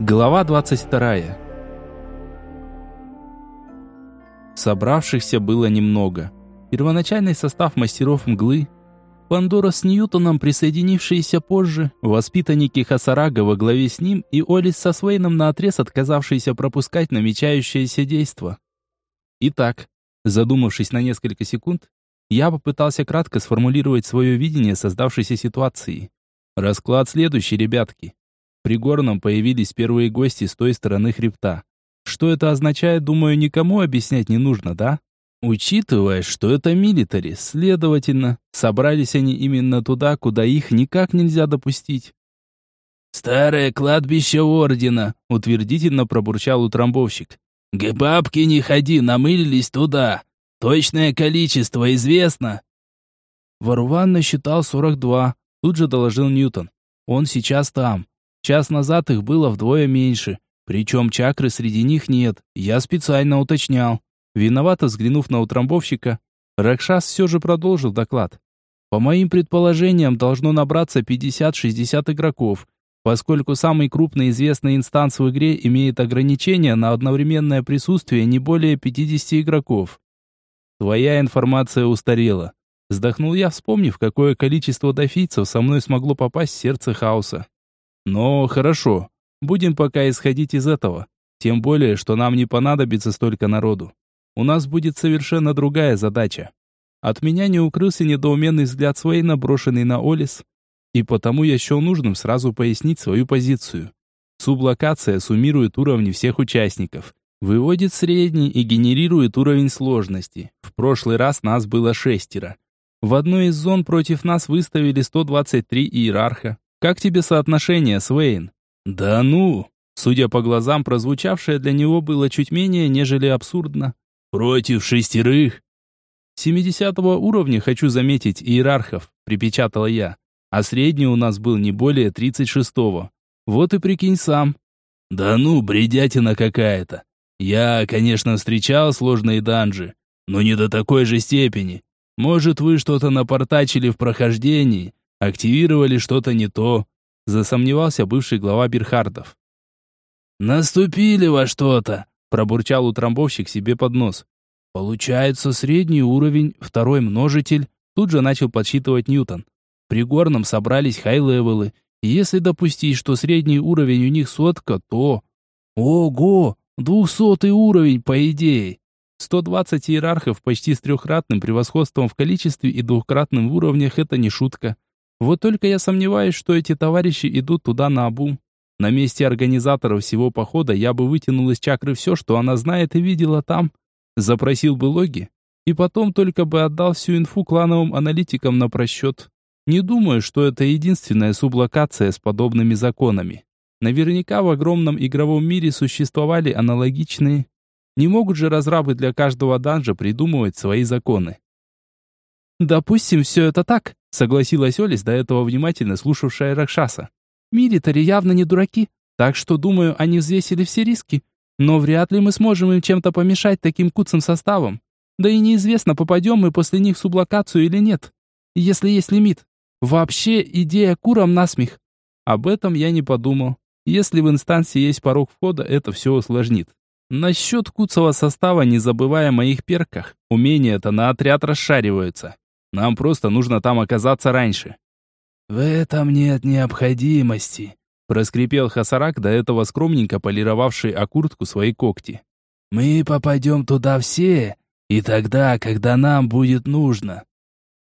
Глава 22. Собравшихся было немного. Первоначальный состав мастеров мглы, Пандора с Ньютоном, присоединившиеся позже, воспитанники Хасарага во главе с ним и Олис со Свейном наотрез отказавшиеся пропускать намечающееся действо. Итак, задумавшись на несколько секунд, я попытался кратко сформулировать свое видение создавшейся ситуации. Расклад следующий, ребятки. При горном появились первые гости с той стороны хребта. Что это означает, думаю, никому объяснять не нужно, да? Учитывая, что это милитари, следовательно, собрались они именно туда, куда их никак нельзя допустить. «Старое кладбище Ордена», — утвердительно пробурчал утрамбовщик. «К бабке не ходи, намылились туда. Точное количество известно». Варван насчитал 42, тут же доложил Ньютон. Он сейчас там. Час назад их было вдвое меньше. Причем чакры среди них нет. Я специально уточнял. Виновато взглянув на утрамбовщика, Ракшас все же продолжил доклад. По моим предположениям, должно набраться 50-60 игроков, поскольку самый крупный известный инстанс в игре имеет ограничение на одновременное присутствие не более 50 игроков. Твоя информация устарела. Вздохнул я, вспомнив, какое количество дофийцев со мной смогло попасть в сердце хаоса. Но хорошо, будем пока исходить из этого. Тем более, что нам не понадобится столько народу. У нас будет совершенно другая задача. От меня не укрылся недоуменный взгляд Свейна, брошенный на Олис, и потому я счел нужным сразу пояснить свою позицию. Сублокация суммирует уровни всех участников, выводит средний и генерирует уровень сложности. В прошлый раз нас было шестеро. В одной из зон против нас выставили 123 иерарха. Как тебе соотношение, Свейн? Да ну! Судя по глазам, прозвучавшее для него было чуть менее, нежели абсурдно. Против шестерых? 70 уровня, хочу заметить, иерархов, припечатала я. А средний у нас был не более 36-го. Вот и прикинь сам. Да ну, бредятина какая-то. Я, конечно, встречал сложные данжи, но не до такой же степени. Может, вы что-то напортачили в прохождении, Активировали что-то не то, засомневался бывший глава Берхардов. Наступили во что-то, пробурчал утрамбовщик себе под нос. Получается средний уровень, второй множитель, тут же начал подсчитывать Ньютон. При горном собрались хай-левелы, и если допустить, что средний уровень у них сотка, то... Ого! Двухсотый уровень, по идее. 120 иерархов почти с трехкратным превосходством в количестве и двухкратным в уровнях – это не шутка. Вот только я сомневаюсь, что эти товарищи идут туда наобум. На месте организаторов всего похода я бы вытянул из чакры все, что она знает и видела там. Запросил бы логи, и потом только бы отдал всю инфу клановым аналитикам на просчет. Не думаю, что это единственная сублокация с подобными законами. Наверняка в огромном игровом мире существовали аналогичные. Не могут же разрабы для каждого данжа придумывать свои законы. «Допустим, все это так», — согласилась Олис, до этого внимательно слушавшая Ракшаса. «Милитари явно не дураки, так что, думаю, они взвесили все риски. Но вряд ли мы сможем им чем-то помешать таким куцым составом. Да и неизвестно, попадем мы после них в сублокацию или нет. Если есть лимит. Вообще, идея курам насмех. Об этом я не подумал. Если в инстанции есть порог входа, это все усложнит. Насчет куцого состава не забывая о моих перках. Умения-то на отряд расшариваются. Нам просто нужно там оказаться раньше». «В этом нет необходимости», — проскрипел Хасарак, до этого скромненько полировавший о куртку свои когти. «Мы попадем туда все, и тогда, когда нам будет нужно».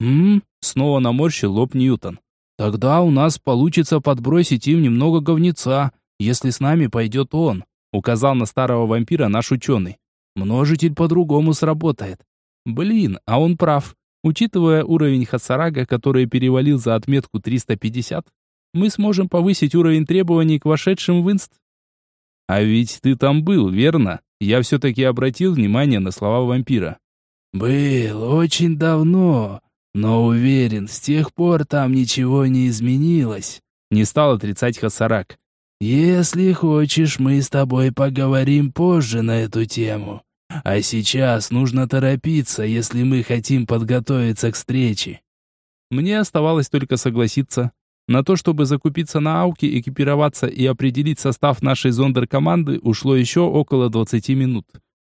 «М-м-м», снова наморщил лоб Ньютон. «Тогда у нас получится подбросить им немного говнеца, если с нами пойдет он», указал на старого вампира наш ученый. «Множитель по-другому сработает». «Блин, а он прав. Учитывая уровень Хасарага, который перевалил за отметку 350, мы сможем повысить уровень требований к вошедшим в инст. А ведь ты там был, верно? Я все-таки обратил внимание на слова вампира. Был очень давно, но уверен, с тех пор там ничего не изменилось. Не стал отрицать Хасарак. Если хочешь, мы с тобой поговорим позже на эту тему. А сейчас нужно торопиться, если мы хотим подготовиться к встрече. Мне оставалось только согласиться. На то, чтобы закупиться на ауке, экипироваться и определить состав нашей зондеркоманды, ушло еще около 20 минут.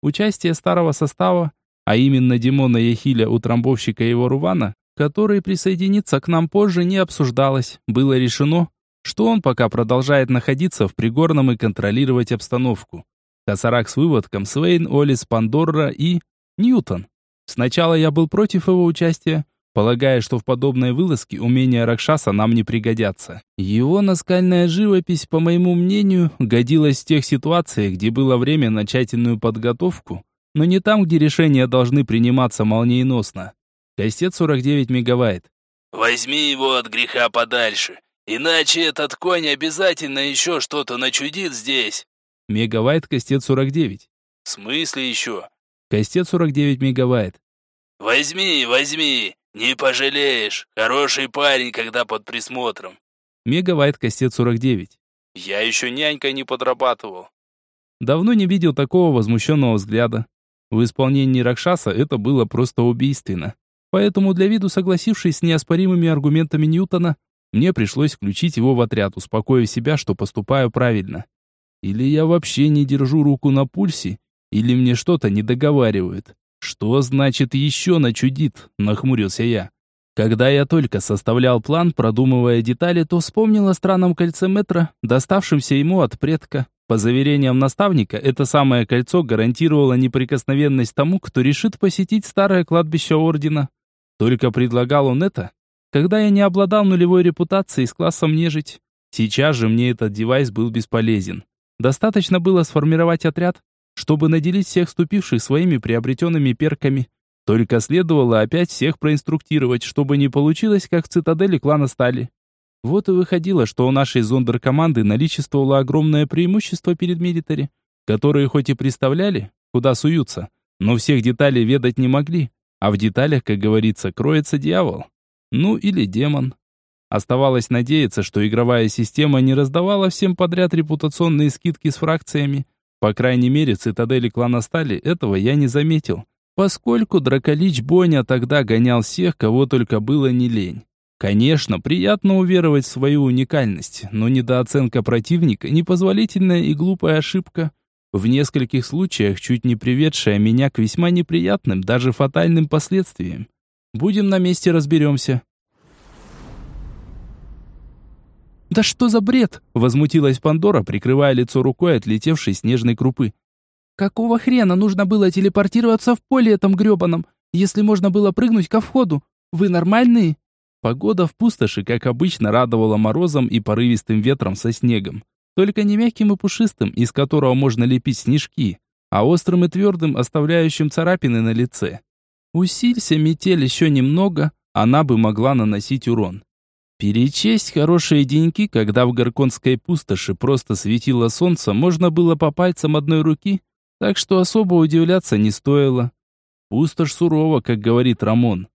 Участие старого состава, а именно Димона Яхиля, утрамбовщика его Рувана, который присоединится к нам позже, не обсуждалось. Было решено, что он пока продолжает находиться в Пригорном и контролировать обстановку. Косарак с выводком, Свейн, Олис, Пандорра и... Ньютон. Сначала я был против его участия, полагая, что в подобной вылазке умения Ракшаса нам не пригодятся. Его наскальная живопись, по моему мнению, годилась в тех ситуациях, где было время на тщательную подготовку, но не там, где решения должны приниматься молниеносно. Кастет 49 мегавайт. «Возьми его от греха подальше, иначе этот конь обязательно еще что-то начудит здесь». Мегавайт кастет 49. «В смысле еще?» Кастет 49 мегавайт. «Возьми, возьми, не пожалеешь. Хороший парень, когда под присмотром». Мегавайт кастет 49. «Я еще нянькой не подрабатывал». Давно не видел такого возмущенного взгляда. В исполнении Ракшаса это было просто убийственно. Поэтому для виду согласившись с неоспоримыми аргументами Ньютона, мне пришлось включить его в отряд, успокоив себя, что поступаю правильно. Или я вообще не держу руку на пульсе, или мне что-то не договаривают. Что значит еще начудит? Нахмурился я. Когда я только составлял план, продумывая детали, то вспомнил о странном кольце метра, доставшемся ему от предка. По заверениям наставника, это самое кольцо гарантировало неприкосновенность тому, кто решит посетить старое кладбище Ордена. Только предлагал он это, когда я не обладал нулевой репутацией с классом нежить. Сейчас же мне этот девайс был бесполезен. Достаточно было сформировать отряд, чтобы наделить всех вступивших своими приобретенными перками. Только следовало опять всех проинструктировать, чтобы не получилось, как в цитадели клана Стали. Вот и выходило, что у нашей зондер-команды наличествовало огромное преимущество перед милитари, которые хоть и представляли, куда суются, но всех деталей ведать не могли. А в деталях, как говорится, кроется дьявол. Ну или демон. Оставалось надеяться, что игровая система не раздавала всем подряд репутационные скидки с фракциями. По крайней мере, в цитадели клана Стали этого я не заметил, поскольку Драколич Боня тогда гонял всех, кого только было не лень. Конечно, приятно уверовать в свою уникальность, но недооценка противника – непозволительная и глупая ошибка в нескольких случаях чуть не приведшая меня к весьма неприятным, даже фатальным последствиям. Будем на месте разберемся. «Да что за бред?» — возмутилась Пандора, прикрывая лицо рукой от летевшей снежной крупы. «Какого хрена нужно было телепортироваться в поле этом грёбаном, если можно было прыгнуть ко входу? Вы нормальные?» Погода в пустоши, как обычно, радовала морозом и порывистым ветром со снегом. Только не мягким и пушистым, из которого можно лепить снежки, а острым и твердым, оставляющим царапины на лице. Усилься метель еще немного, она бы могла наносить урон. Перечесть хорошие деньки, когда в Горконской пустоши просто светило солнце, можно было по пальцам одной руки, так что особо удивляться не стоило. Пустошь сурова, как говорит Рамон.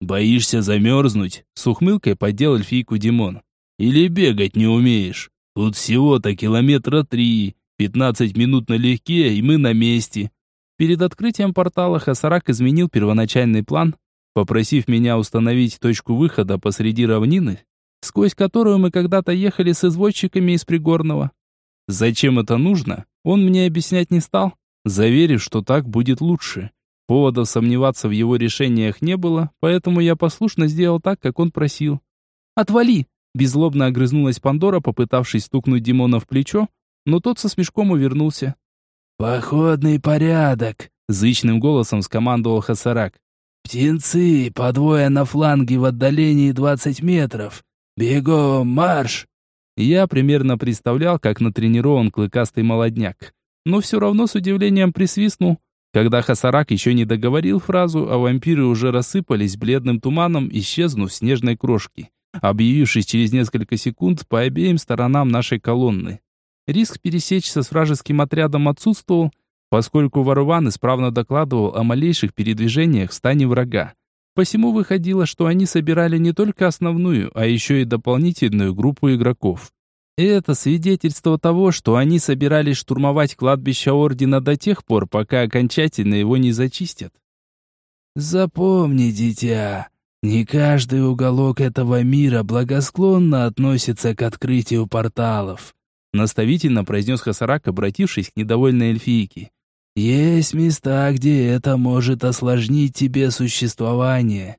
«Боишься замерзнуть?» — с ухмылкой поддел эльфийку Димон. «Или бегать не умеешь?» Тут всего-то километра три, пятнадцать минут налегке, и мы на месте. Перед открытием портала Хасарак изменил первоначальный план, попросив меня установить точку выхода посреди равнины, сквозь которую мы когда-то ехали с извозчиками из Пригорного. Зачем это нужно, он мне объяснять не стал, заверив, что так будет лучше. Поводов сомневаться в его решениях не было, поэтому я послушно сделал так, как он просил. «Отвали!» Беззлобно огрызнулась Пандора, попытавшись стукнуть Димона в плечо, но тот со смешком увернулся. «Походный порядок!» — зычным голосом скомандовал Хасарак. «Птенцы, по двое на фланге в отдалении двадцать метров! Бегом, марш!» Я примерно представлял, как натренирован клыкастый молодняк, но все равно с удивлением присвистнул, когда Хасарак еще не договорил фразу, а вампиры уже рассыпались бледным туманом, исчезнув в снежной крошке объявившись через несколько секунд по обеим сторонам нашей колонны. Риск пересечься с вражеским отрядом отсутствовал, поскольку Варван исправно докладывал о малейших передвижениях в стане врага. Посему выходило, что они собирали не только основную, а еще и дополнительную группу игроков. Это свидетельство того, что они собирались штурмовать кладбище Ордена до тех пор, пока окончательно его не зачистят. «Запомни, дитя, Не каждый уголок этого мира благосклонно относится к открытию порталов. Наставительно произнес Хасарак, обратившись к недовольной эльфийке. Есть места, где это может осложнить тебе существование.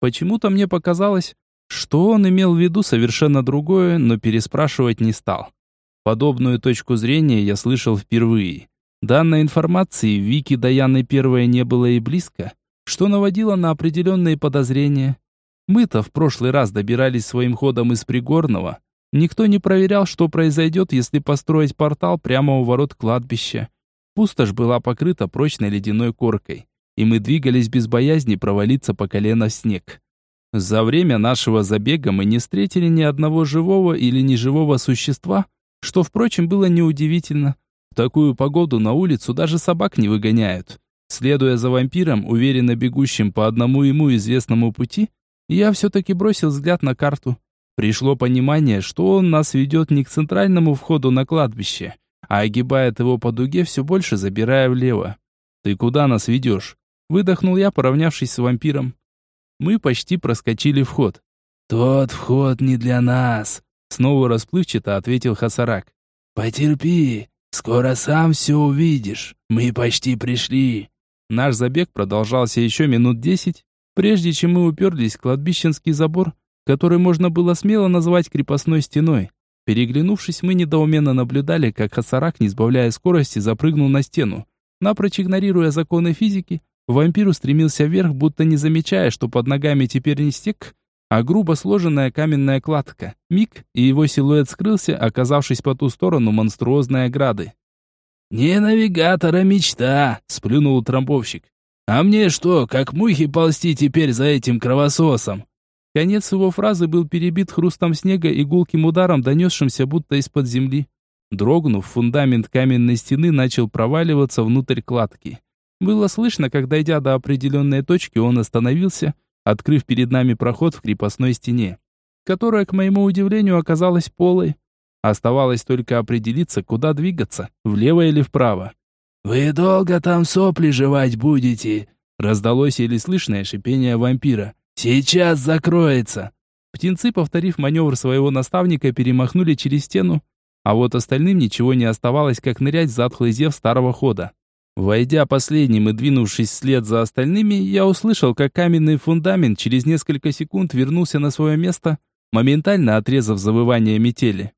Почему-то мне показалось, что он имел в виду совершенно другое, но переспрашивать не стал. Подобную точку зрения я слышал впервые. Данной информации в Вики Даяны первое не было и близко, что наводило на определенные подозрения. Мы-то в прошлый раз добирались своим ходом из Пригорного. Никто не проверял, что произойдет, если построить портал прямо у ворот кладбища. Пустошь была покрыта прочной ледяной коркой, и мы двигались без боязни провалиться по колено в снег. За время нашего забега мы не встретили ни одного живого или неживого существа, что, впрочем, было неудивительно. В такую погоду на улицу даже собак не выгоняют. Следуя за вампиром, уверенно бегущим по одному ему известному пути, я все-таки бросил взгляд на карту. Пришло понимание, что он нас ведет не к центральному входу на кладбище, а огибает его по дуге, все больше забирая влево. «Ты куда нас ведешь?» Выдохнул я, поравнявшись с вампиром. Мы почти проскочили вход. «Тот вход не для нас», — снова расплывчато ответил Хасарак. «Потерпи, скоро сам все увидишь. Мы почти пришли». Наш забег продолжался еще минут десять, прежде чем мы уперлись в кладбищенский забор, который можно было смело назвать крепостной стеной. Переглянувшись, мы недоуменно наблюдали, как Хасарак, не сбавляя скорости, запрыгнул на стену. Напрочь игнорируя законы физики, вампир устремился вверх, будто не замечая, что под ногами теперь не стек, а грубо сложенная каменная кладка. Миг, и его силуэт скрылся, оказавшись по ту сторону монструозной ограды. «Не навигатора мечта!» — сплюнул трамбовщик. «А мне что, как мухи ползти теперь за этим кровососом?» Конец его фразы был перебит хрустом снега и гулким ударом, донесшимся будто из-под земли. Дрогнув, фундамент каменной стены начал проваливаться внутрь кладки. Было слышно, как, дойдя до определенной точки, он остановился, открыв перед нами проход в крепостной стене, которая, к моему удивлению, оказалась полой. Оставалось только определиться, куда двигаться, влево или вправо. «Вы долго там сопли жевать будете?» Раздалось еле слышное шипение вампира. «Сейчас закроется!» Птенцы, повторив маневр своего наставника, перемахнули через стену, а вот остальным ничего не оставалось, как нырять в затхлый зев старого хода. Войдя последним и двинувшись вслед за остальными, я услышал, как каменный фундамент через несколько секунд вернулся на свое место, моментально отрезав завывание метели.